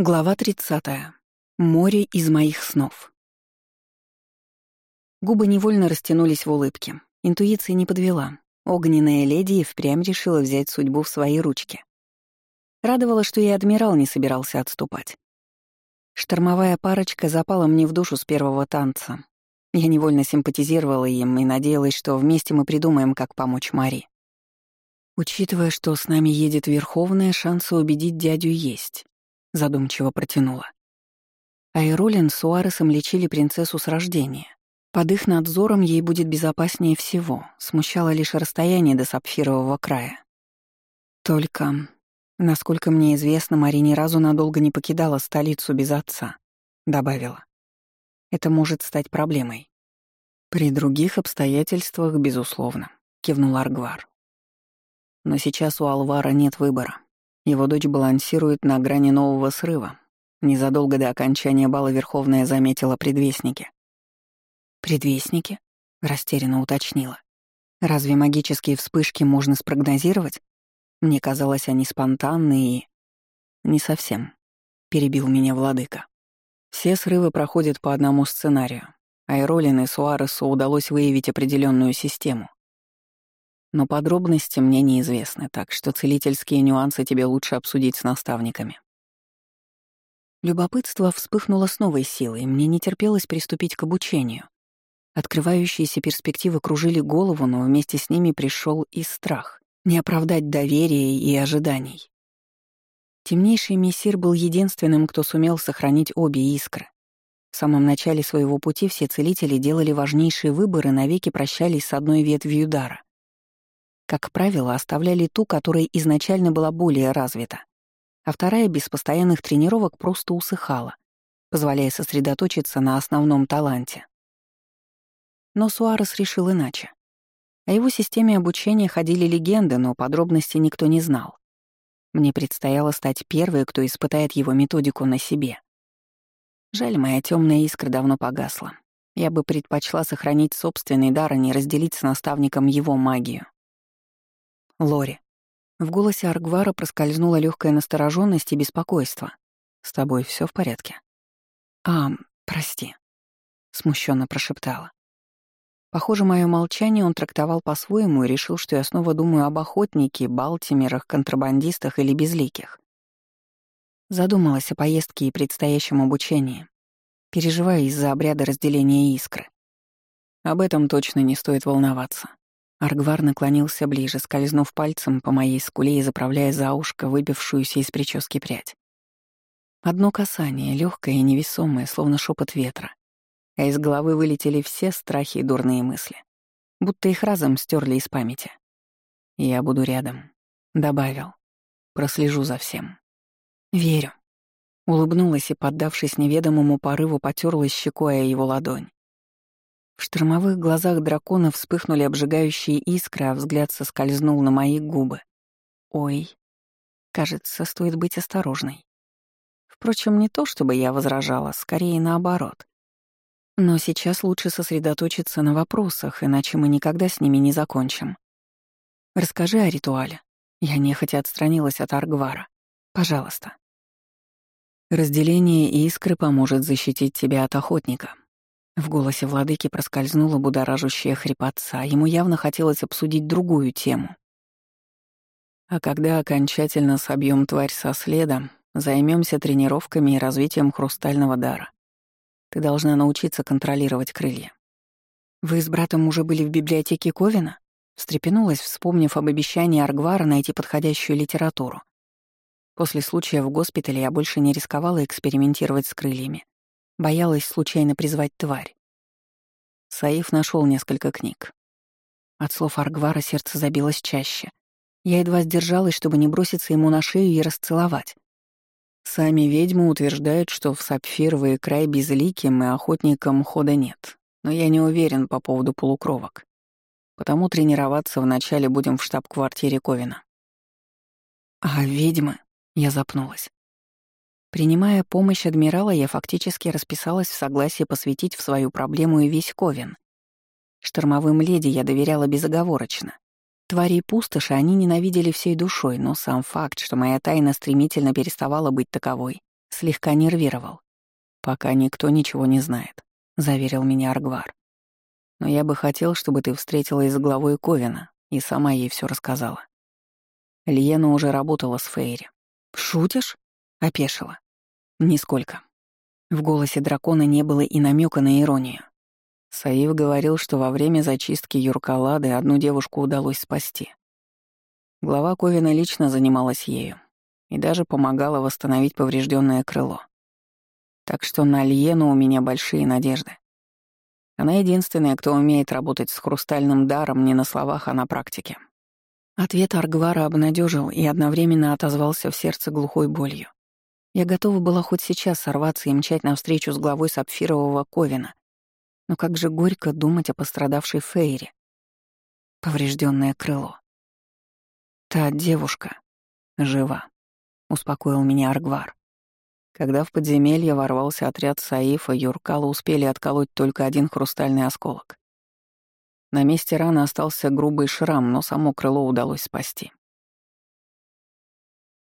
Глава 30. Море из моих снов. Губы невольно растянулись в улыбке. Интуиция не подвела. Огненная леди и впрямь решила взять судьбу в свои ручки. Радовало, что и адмирал не собирался отступать. Штормовая парочка запала мне в душу с первого танца. Я невольно симпатизировала им и надеялась, что вместе мы придумаем, как помочь Мари. Учитывая, что с нами едет Верховная, шансы убедить дядю есть задумчиво протянула. Айролин с Уаресом лечили принцессу с рождения. Под их надзором ей будет безопаснее всего, смущало лишь расстояние до сапфирового края. Только, насколько мне известно, Мари ни разу надолго не покидала столицу без отца, добавила. Это может стать проблемой. При других обстоятельствах, безусловно, кивнул Аргвар. Но сейчас у Алвара нет выбора. Его дочь балансирует на грани нового срыва. Незадолго до окончания бала Верховная заметила предвестники. «Предвестники?» — растерянно уточнила. «Разве магические вспышки можно спрогнозировать? Мне казалось, они спонтанные и...» «Не совсем», — перебил меня владыка. «Все срывы проходят по одному сценарию. Айролин и Суаресу удалось выявить определенную систему. Но подробности мне неизвестны, так что целительские нюансы тебе лучше обсудить с наставниками. Любопытство вспыхнуло с новой силой, мне не терпелось приступить к обучению. Открывающиеся перспективы кружили голову, но вместе с ними пришел и страх — не оправдать доверия и ожиданий. Темнейший мессир был единственным, кто сумел сохранить обе искры. В самом начале своего пути все целители делали важнейшие выборы, навеки прощались с одной ветвью дара как правило, оставляли ту, которая изначально была более развита, а вторая без постоянных тренировок просто усыхала, позволяя сосредоточиться на основном таланте. Но Суарес решил иначе. О его системе обучения ходили легенды, но подробностей никто не знал. Мне предстояло стать первой, кто испытает его методику на себе. Жаль, моя темная искра давно погасла. Я бы предпочла сохранить собственный дар, а не разделить с наставником его магию. Лори. В голосе Аргвара проскользнула легкая настороженность и беспокойство. «С тобой все в порядке?» «А, прости», — смущенно прошептала. Похоже, мое молчание он трактовал по-своему и решил, что я снова думаю об охотнике, балтимерах, контрабандистах или безликих. Задумалась о поездке и предстоящем обучении, переживая из-за обряда разделения искры. Об этом точно не стоит волноваться. Аргвар наклонился ближе, скользнув пальцем по моей скуле и заправляя за ушко выбившуюся из прически прядь. Одно касание, легкое и невесомое, словно шепот ветра. А из головы вылетели все страхи и дурные мысли. Будто их разом стерли из памяти. «Я буду рядом», — добавил. «Прослежу за всем». «Верю». Улыбнулась и, поддавшись неведомому порыву, потерлась щекой о его ладонь. В штормовых глазах дракона вспыхнули обжигающие искры, а взгляд соскользнул на мои губы. Ой, кажется, стоит быть осторожной. Впрочем, не то, чтобы я возражала, скорее наоборот. Но сейчас лучше сосредоточиться на вопросах, иначе мы никогда с ними не закончим. Расскажи о ритуале. Я нехотя отстранилась от Аргвара. Пожалуйста. Разделение искры поможет защитить тебя от охотника, в голосе владыки проскользнула будоражущая хрипотца, ему явно хотелось обсудить другую тему. А когда окончательно собьем тварь со следом, займемся тренировками и развитием хрустального дара. Ты должна научиться контролировать крылья. Вы с братом уже были в библиотеке Ковина? Встрепенулась, вспомнив об обещании Аргвара найти подходящую литературу. После случая в госпитале я больше не рисковала экспериментировать с крыльями. Боялась случайно призвать тварь. Саиф нашел несколько книг. От слов Аргвара сердце забилось чаще. Я едва сдержалась, чтобы не броситься ему на шею и расцеловать. Сами ведьмы утверждают, что в сапфировый край безликим и охотникам хода нет, но я не уверен по поводу полукровок. Потому тренироваться вначале будем в штаб-квартире Ковина. А ведьмы? Я запнулась. Принимая помощь адмирала, я фактически расписалась в согласии посвятить в свою проблему и весь Ковен. Штормовым леди я доверяла безоговорочно. Твари пустоши они ненавидели всей душой, но сам факт, что моя тайна стремительно переставала быть таковой, слегка нервировал. «Пока никто ничего не знает», — заверил меня Аргвар. «Но я бы хотел, чтобы ты встретилась с главой Ковина и сама ей все рассказала. Льена уже работала с Фейри. «Шутишь?» — опешила. «Нисколько». В голосе дракона не было и намека на иронию. Саив говорил, что во время зачистки Юркалады одну девушку удалось спасти. Глава Ковина лично занималась ею и даже помогала восстановить поврежденное крыло. Так что на Льену у меня большие надежды. Она единственная, кто умеет работать с хрустальным даром не на словах, а на практике. Ответ Аргвара обнадежил и одновременно отозвался в сердце глухой болью. Я готова была хоть сейчас сорваться и мчать навстречу с главой сапфирового Ковина. Но как же горько думать о пострадавшей Фейре. Поврежденное крыло. Та девушка жива, успокоил меня Аргвар. Когда в подземелье ворвался отряд Саифа, Юркала успели отколоть только один хрустальный осколок. На месте раны остался грубый шрам, но само крыло удалось спасти.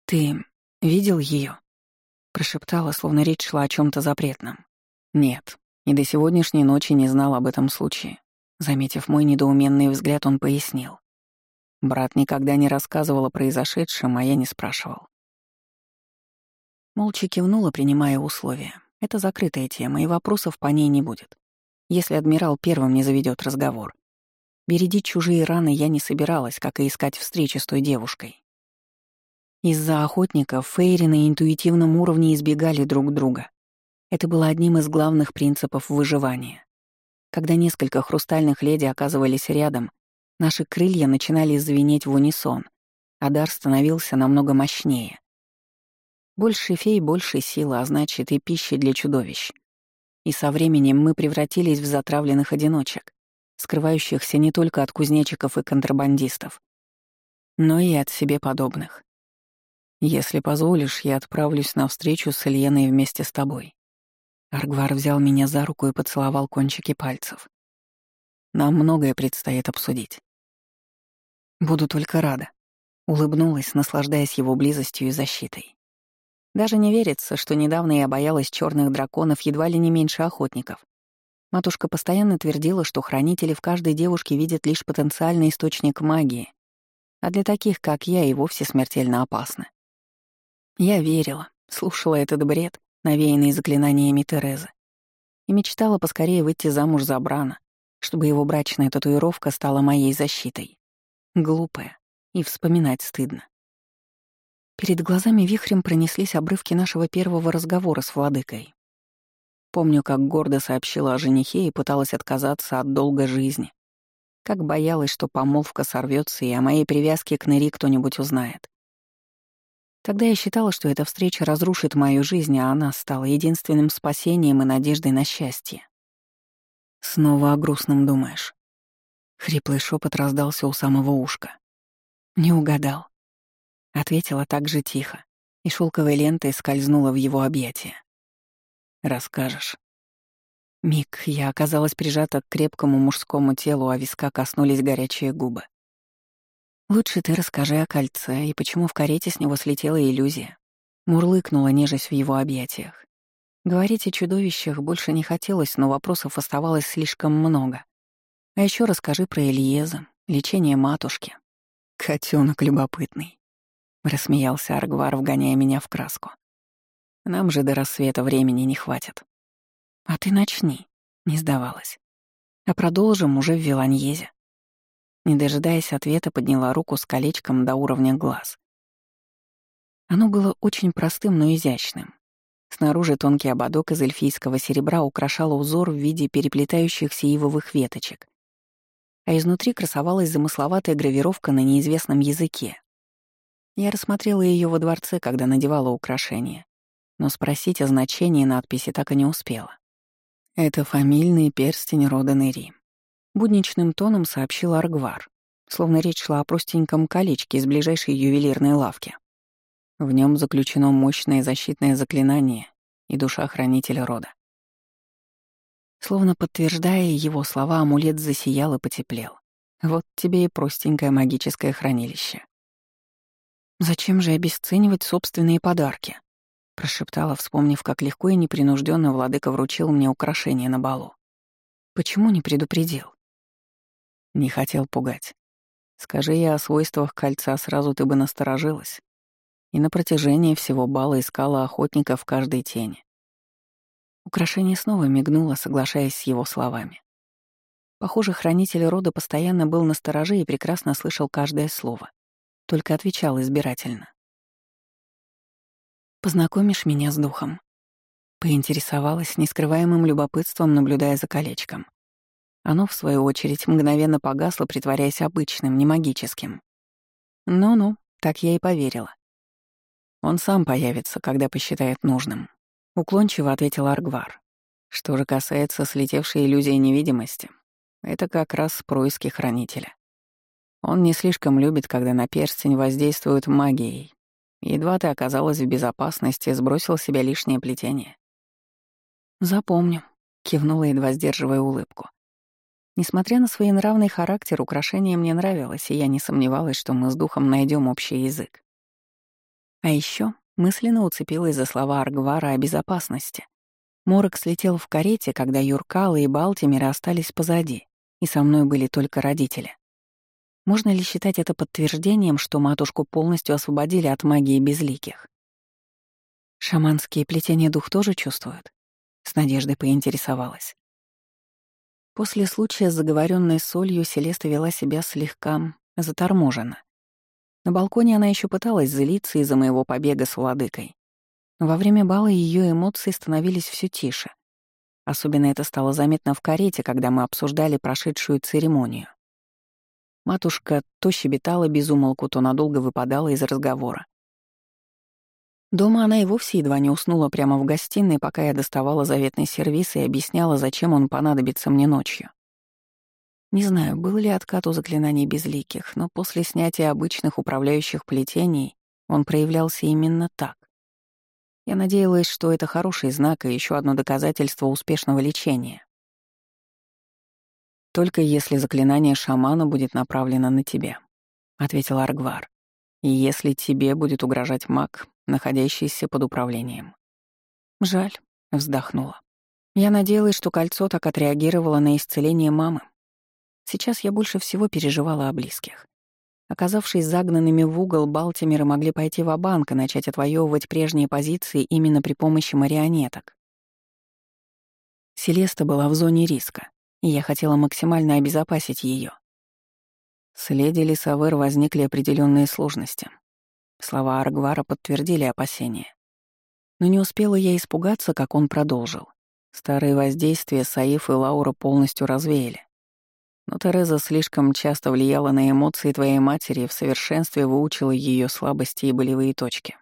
«Ты видел ее? Прошептала, словно речь шла о чем то запретном. «Нет, и до сегодняшней ночи не знал об этом случае». Заметив мой недоуменный взгляд, он пояснил. Брат никогда не рассказывал о произошедшем, а я не спрашивал. Молча кивнула, принимая условия. Это закрытая тема, и вопросов по ней не будет. Если адмирал первым не заведет разговор. Бередить чужие раны я не собиралась, как и искать встречи с той девушкой. Из-за охотников Фейри на интуитивном уровне избегали друг друга. Это было одним из главных принципов выживания. Когда несколько хрустальных леди оказывались рядом, наши крылья начинали звенеть в унисон, а дар становился намного мощнее. Больше фей, больше силы, а значит и пищи для чудовищ. И со временем мы превратились в затравленных одиночек, скрывающихся не только от кузнечиков и контрабандистов, но и от себе подобных. Если позволишь, я отправлюсь на встречу с Ильеной вместе с тобой. Аргвар взял меня за руку и поцеловал кончики пальцев. Нам многое предстоит обсудить. Буду только рада. Улыбнулась, наслаждаясь его близостью и защитой. Даже не верится, что недавно я боялась черных драконов едва ли не меньше охотников. Матушка постоянно твердила, что хранители в каждой девушке видят лишь потенциальный источник магии, а для таких, как я, и вовсе смертельно опасны. Я верила, слушала этот бред, навеянный заклинаниями Терезы, и мечтала поскорее выйти замуж за Брана, чтобы его брачная татуировка стала моей защитой. Глупая, и вспоминать стыдно. Перед глазами вихрем пронеслись обрывки нашего первого разговора с владыкой. Помню, как гордо сообщила о женихе и пыталась отказаться от долга жизни. Как боялась, что помолвка сорвется и о моей привязке к Нэри кто-нибудь узнает. Тогда я считала, что эта встреча разрушит мою жизнь, а она стала единственным спасением и надеждой на счастье. Снова о грустном думаешь. Хриплый шепот раздался у самого ушка. Не угадал. Ответила так же тихо, и шелковой лентой скользнула в его объятия. Расскажешь. Миг, я оказалась прижата к крепкому мужскому телу, а виска коснулись горячие губы. «Лучше ты расскажи о кольце и почему в карете с него слетела иллюзия». Мурлыкнула, нежесть в его объятиях. Говорить о чудовищах больше не хотелось, но вопросов оставалось слишком много. А еще расскажи про Ильеза, лечение матушки. Котенок любопытный. Рассмеялся Аргвар, вгоняя меня в краску. Нам же до рассвета времени не хватит. А ты начни, не сдавалась. А продолжим уже в Виланьезе. Не дожидаясь ответа, подняла руку с колечком до уровня глаз. Оно было очень простым, но изящным. Снаружи тонкий ободок из эльфийского серебра украшал узор в виде переплетающихся ивовых веточек. А изнутри красовалась замысловатая гравировка на неизвестном языке. Я рассмотрела ее во дворце, когда надевала украшение, но спросить о значении надписи так и не успела. «Это фамильный перстень рода Нери», — будничным тоном сообщил Аргвар, словно речь шла о простеньком колечке из ближайшей ювелирной лавки. В нем заключено мощное защитное заклинание и душа хранителя рода. Словно подтверждая его слова, амулет засиял и потеплел. Вот тебе и простенькое магическое хранилище. Зачем же обесценивать собственные подарки? Прошептала, вспомнив, как легко и непринужденно владыка вручил мне украшение на балу. Почему не предупредил? Не хотел пугать. Скажи я о свойствах кольца, сразу ты бы насторожилась. И на протяжении всего бала искала охотника в каждой тени. Украшение снова мигнуло, соглашаясь с его словами. Похоже, хранитель рода постоянно был настороже и прекрасно слышал каждое слово. Только отвечал избирательно. «Познакомишь меня с духом?» Поинтересовалась нескрываемым любопытством, наблюдая за колечком. Оно, в свою очередь, мгновенно погасло, притворяясь обычным, не магическим. Ну-ну, так я и поверила. Он сам появится, когда посчитает нужным. Уклончиво ответил Аргвар. Что же касается слетевшей иллюзии невидимости, это как раз происки Хранителя. Он не слишком любит, когда на перстень воздействуют магией. Едва ты оказалась в безопасности, сбросил себя лишнее плетение. «Запомню», — кивнула, едва сдерживая улыбку. Несмотря на свой нравный характер, украшение мне нравилось, и я не сомневалась, что мы с духом найдем общий язык. А еще мысленно уцепилась за слова Аргвара о безопасности. Морок слетел в карете, когда Юркала и Балтимер остались позади, и со мной были только родители. Можно ли считать это подтверждением, что матушку полностью освободили от магии безликих? Шаманские плетения дух тоже чувствуют? С надеждой поинтересовалась. После случая с заговоренной солью Селеста вела себя слегка заторможенно. На балконе она еще пыталась злиться из-за моего побега с владыкой. во время бала ее эмоции становились все тише. Особенно это стало заметно в карете, когда мы обсуждали прошедшую церемонию. Матушка то щебетала безумолку, то надолго выпадала из разговора. Дома она и вовсе едва не уснула прямо в гостиной, пока я доставала заветный сервиз и объясняла, зачем он понадобится мне ночью. Не знаю, был ли откат у заклинаний безликих, но после снятия обычных управляющих плетений он проявлялся именно так. Я надеялась, что это хороший знак и еще одно доказательство успешного лечения. «Только если заклинание шамана будет направлено на тебя», — ответил Аргвар. «И если тебе будет угрожать маг, находящийся под управлением. Жаль, вздохнула. Я надеялась, что кольцо так отреагировало на исцеление мамы. Сейчас я больше всего переживала о близких. Оказавшись загнанными в угол, Балтимеры могли пойти в банк и начать отвоевывать прежние позиции именно при помощи марионеток. Селеста была в зоне риска, и я хотела максимально обезопасить ее. С леди Лисавер возникли определенные сложности. Слова Аргвара подтвердили опасения. Но не успела я испугаться, как он продолжил. Старые воздействия Саиф и Лаура полностью развеяли. Но Тереза слишком часто влияла на эмоции твоей матери и в совершенстве выучила ее слабости и болевые точки.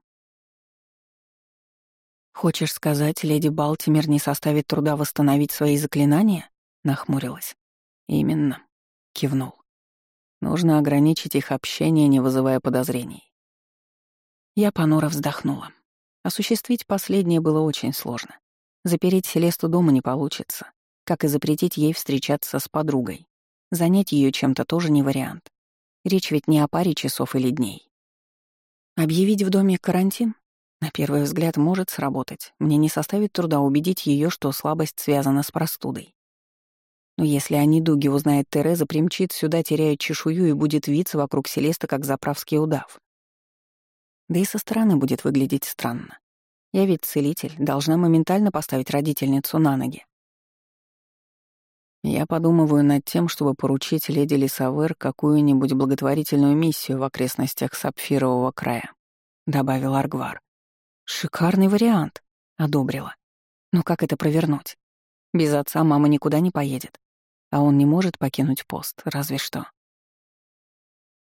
«Хочешь сказать, леди Балтимер не составит труда восстановить свои заклинания?» — нахмурилась. «Именно», — кивнул. «Нужно ограничить их общение, не вызывая подозрений. Я понуро вздохнула. Осуществить последнее было очень сложно. Запереть Селесту дома не получится, как и запретить ей встречаться с подругой. Занять ее чем-то тоже не вариант. Речь ведь не о паре часов или дней. Объявить в доме карантин? На первый взгляд может сработать. Мне не составит труда убедить ее, что слабость связана с простудой. Но если о недуге узнает Тереза, примчит сюда, теряя чешую и будет виться вокруг Селеста, как заправский удав. Да и со стороны будет выглядеть странно. Я ведь целитель, должна моментально поставить родительницу на ноги. Я подумываю над тем, чтобы поручить леди Лисавер какую-нибудь благотворительную миссию в окрестностях Сапфирового края», — добавил Аргвар. «Шикарный вариант», — одобрила. «Но как это провернуть? Без отца мама никуда не поедет, а он не может покинуть пост, разве что».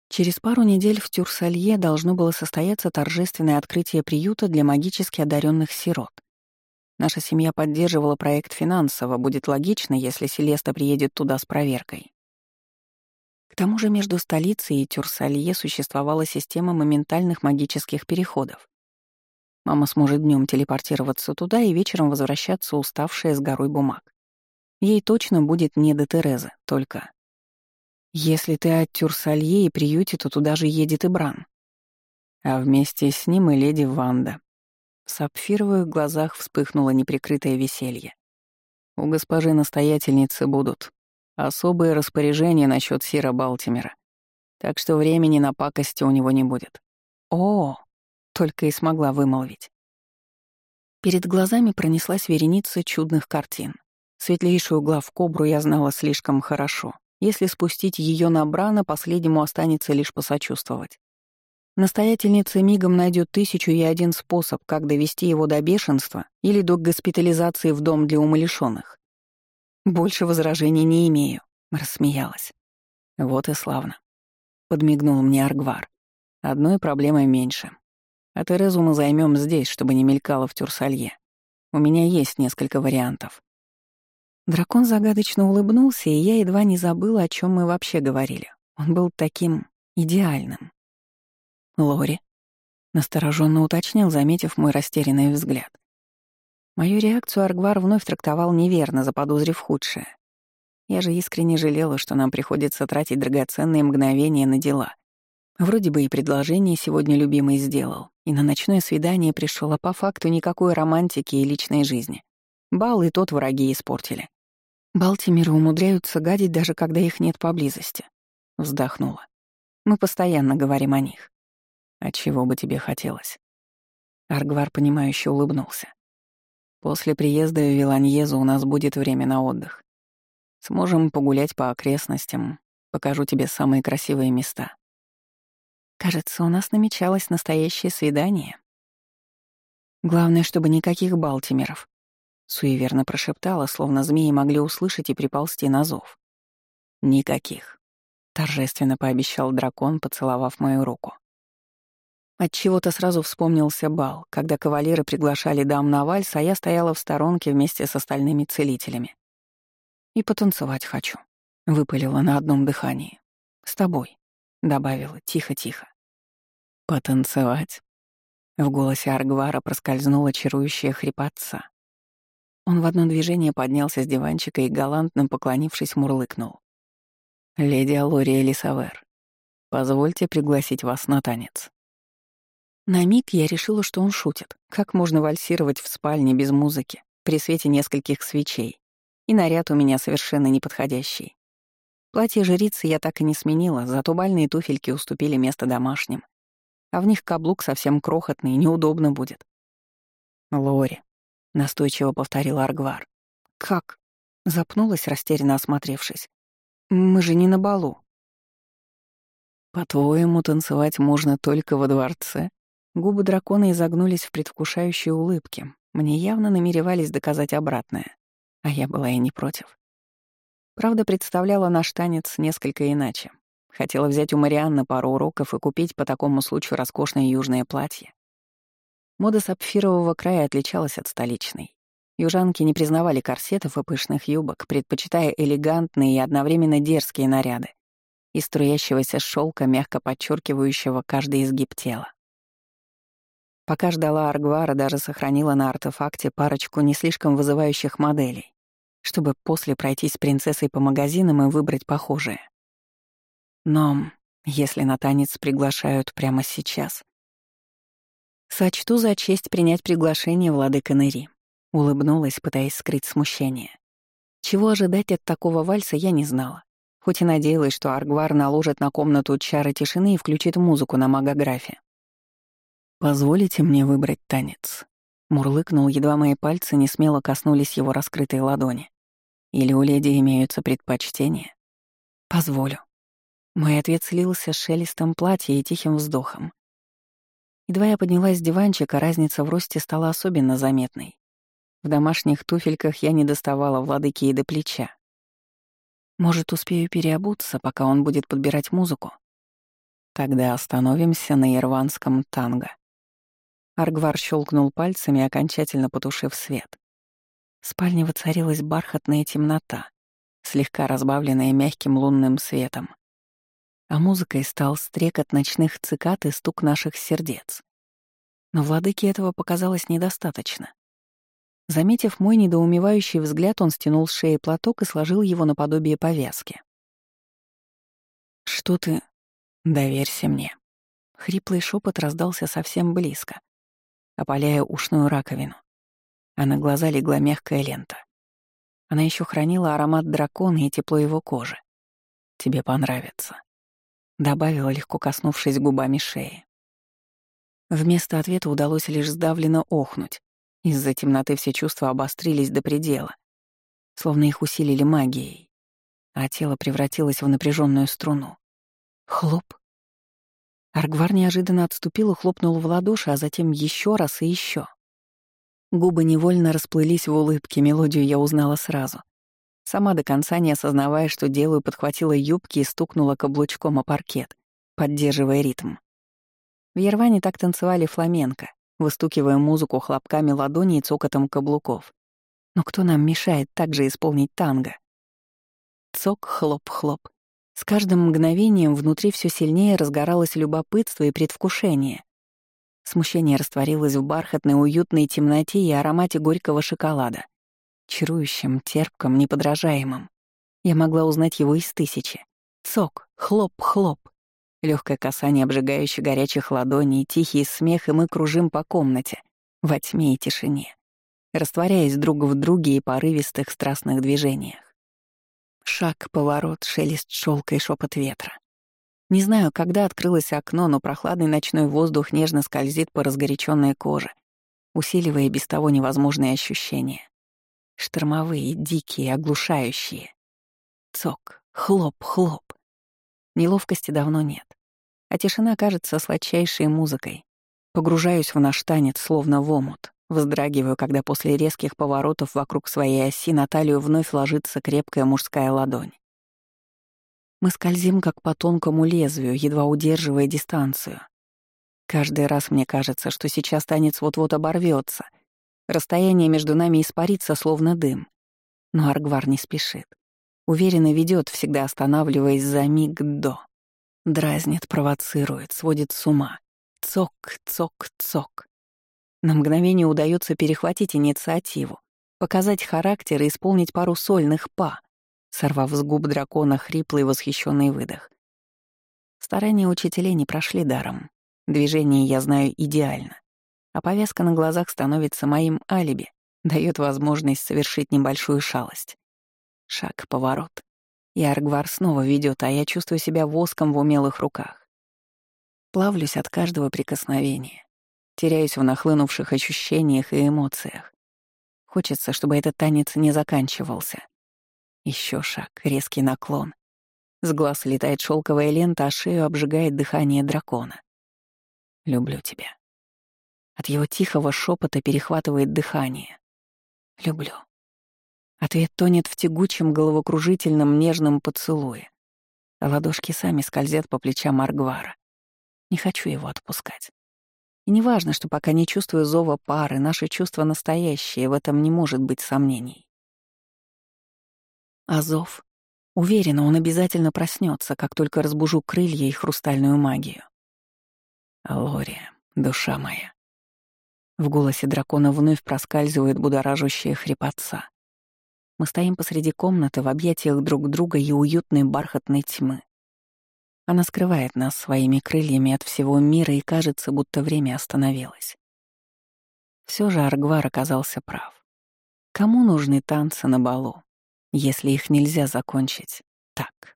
Через пару недель в Тюрсалье должно было состояться торжественное открытие приюта для магически одаренных сирот. Наша семья поддерживала проект финансово, будет логично, если Селеста приедет туда с проверкой. К тому же между столицей и Тюрсалье существовала система моментальных магических переходов. Мама сможет днем телепортироваться туда и вечером возвращаться уставшая с горой бумаг. Ей точно будет не до Терезы, только если ты от Тюрсалье и приюте, то туда же едет и Бран. А вместе с ним и леди Ванда. сапфировых глазах вспыхнуло неприкрытое веселье. «У госпожи настоятельницы будут особые распоряжения насчет Сира Балтимера, так что времени на пакости у него не будет». «О!» — только и смогла вымолвить. Перед глазами пронеслась вереница чудных картин. Светлейшую глав-кобру я знала слишком хорошо. Если спустить ее на Брана, последнему останется лишь посочувствовать. Настоятельница мигом найдет тысячу и один способ, как довести его до бешенства или до госпитализации в дом для умалишенных. «Больше возражений не имею», — рассмеялась. «Вот и славно», — подмигнул мне Аргвар. «Одной проблемой меньше. А Терезу мы займем здесь, чтобы не мелькало в Тюрсалье. У меня есть несколько вариантов». Дракон загадочно улыбнулся, и я едва не забыла, о чем мы вообще говорили. Он был таким идеальным. Лори настороженно уточнил, заметив мой растерянный взгляд. Мою реакцию Аргвар вновь трактовал неверно, заподозрив худшее. Я же искренне жалела, что нам приходится тратить драгоценные мгновения на дела. Вроде бы и предложение сегодня любимый сделал, и на ночное свидание пришел, а по факту никакой романтики и личной жизни. Бал и тот враги испортили. Балтимеры умудряются гадить, даже когда их нет поблизости. Вздохнула. Мы постоянно говорим о них. А чего бы тебе хотелось? Аргвар, понимающе улыбнулся. После приезда в Виланьезу у нас будет время на отдых. Сможем погулять по окрестностям, покажу тебе самые красивые места. Кажется, у нас намечалось настоящее свидание. Главное, чтобы никаких Балтимеров, Суеверно прошептала, словно змеи могли услышать и приползти на зов. «Никаких», — торжественно пообещал дракон, поцеловав мою руку. Отчего-то сразу вспомнился бал, когда кавалеры приглашали дам на вальс, а я стояла в сторонке вместе с остальными целителями. «И потанцевать хочу», — выпалила на одном дыхании. «С тобой», — добавила тихо-тихо. «Потанцевать?» В голосе Аргвара проскользнула чарующая хрипотца. Он в одно движение поднялся с диванчика и, галантно поклонившись, мурлыкнул. «Леди Алория Лисавер, позвольте пригласить вас на танец». На миг я решила, что он шутит. Как можно вальсировать в спальне без музыки, при свете нескольких свечей? И наряд у меня совершенно неподходящий. Платье жрицы я так и не сменила, зато бальные туфельки уступили место домашним. А в них каблук совсем крохотный, неудобно будет. Лори, — настойчиво повторил Аргвар. «Как?» — запнулась, растерянно осмотревшись. «Мы же не на балу». «По-твоему, танцевать можно только во дворце?» Губы дракона изогнулись в предвкушающей улыбке. Мне явно намеревались доказать обратное. А я была и не против. Правда, представляла наш танец несколько иначе. Хотела взять у Марианны пару уроков и купить по такому случаю роскошное южное платье. Мода сапфирового края отличалась от столичной. Южанки не признавали корсетов и пышных юбок, предпочитая элегантные и одновременно дерзкие наряды из струящегося шелка, мягко подчеркивающего каждый изгиб тела. Пока ждала Аргвара, даже сохранила на артефакте парочку не слишком вызывающих моделей, чтобы после пройтись с принцессой по магазинам и выбрать похожие. Но если на танец приглашают прямо сейчас, «Сочту за честь принять приглашение владыка Нэри», — улыбнулась, пытаясь скрыть смущение. Чего ожидать от такого вальса, я не знала. Хоть и надеялась, что Аргвар наложит на комнату чары тишины и включит музыку на магографе. «Позволите мне выбрать танец?» Мурлыкнул, едва мои пальцы не смело коснулись его раскрытой ладони. «Или у леди имеются предпочтения?» «Позволю». Мой ответ слился с шелестом платья и тихим вздохом. Едва я поднялась с диванчика, разница в росте стала особенно заметной. В домашних туфельках я не доставала владыки и до плеча. Может, успею переобуться, пока он будет подбирать музыку? Тогда остановимся на ирванском танго. Аргвар щелкнул пальцами, окончательно потушив свет. В спальне воцарилась бархатная темнота, слегка разбавленная мягким лунным светом а музыкой стал стрекот ночных цикад и стук наших сердец. Но владыке этого показалось недостаточно. Заметив мой недоумевающий взгляд, он стянул с шеи платок и сложил его наподобие повязки. «Что ты...» «Доверься мне». Хриплый шепот раздался совсем близко. опаляя ушную раковину, а на глаза легла мягкая лента. Она еще хранила аромат дракона и тепло его кожи. «Тебе понравится», — добавила, легко коснувшись губами шеи. Вместо ответа удалось лишь сдавленно охнуть. Из-за темноты все чувства обострились до предела, словно их усилили магией, а тело превратилось в напряженную струну. Хлоп. Аргвар неожиданно отступил и хлопнул в ладоши, а затем еще раз и еще. Губы невольно расплылись в улыбке, мелодию я узнала сразу. Сама до конца не осознавая, что делаю, подхватила юбки и стукнула каблучком о паркет, поддерживая ритм. В Ерване так танцевали фламенко, выстукивая музыку хлопками ладоней и цокотом каблуков. Но кто нам мешает также исполнить танго? Цок, хлоп, хлоп. С каждым мгновением внутри все сильнее разгоралось любопытство и предвкушение. Смущение растворилось в бархатной уютной темноте и аромате горького шоколада. Чарующим, терпком, неподражаемым. Я могла узнать его из тысячи. Цок, хлоп, хлоп. Легкое касание обжигающих горячих ладоней, тихий смех, и мы кружим по комнате, во тьме и тишине, растворяясь друг в друге и порывистых страстных движениях. Шаг, поворот, шелест шелка и шепот ветра. Не знаю, когда открылось окно, но прохладный ночной воздух нежно скользит по разгоряченной коже, усиливая без того невозможные ощущения. Штормовые, дикие, оглушающие. Цок, хлоп, хлоп. Неловкости давно нет. А тишина кажется сладчайшей музыкой. Погружаюсь в наш танец, словно в омут. Вздрагиваю, когда после резких поворотов вокруг своей оси на талию вновь ложится крепкая мужская ладонь. Мы скользим как по тонкому лезвию, едва удерживая дистанцию. Каждый раз мне кажется, что сейчас танец вот-вот оборвется. Расстояние между нами испарится, словно дым. Но Аргвар не спешит. Уверенно ведет, всегда останавливаясь за миг до. Дразнит, провоцирует, сводит с ума. Цок, цок, цок. На мгновение удается перехватить инициативу, показать характер и исполнить пару сольных па, сорвав с губ дракона хриплый восхищенный выдох. Старания учителей не прошли даром. Движение я знаю идеально. А повязка на глазах становится моим алиби, дает возможность совершить небольшую шалость. Шаг, поворот. И Аргвар снова ведет, а я чувствую себя воском в умелых руках. Плавлюсь от каждого прикосновения. Теряюсь в нахлынувших ощущениях и эмоциях. Хочется, чтобы этот танец не заканчивался. Еще шаг, резкий наклон. С глаз летает шелковая лента, а шею обжигает дыхание дракона. Люблю тебя. От его тихого шепота перехватывает дыхание. Люблю. Ответ тонет в тягучем, головокружительном, нежном поцелуе. Ладошки сами скользят по плечам Аргвара. Не хочу его отпускать. И не важно, что пока не чувствую зова пары, наши чувства настоящие, в этом не может быть сомнений. А зов? Уверена, он обязательно проснется, как только разбужу крылья и хрустальную магию. Алория, душа моя. В голосе дракона вновь проскальзывает будоражащая хрипотца. Мы стоим посреди комнаты в объятиях друг друга и уютной бархатной тьмы. Она скрывает нас своими крыльями от всего мира и кажется, будто время остановилось. Все же Аргвар оказался прав. Кому нужны танцы на балу, если их нельзя закончить так?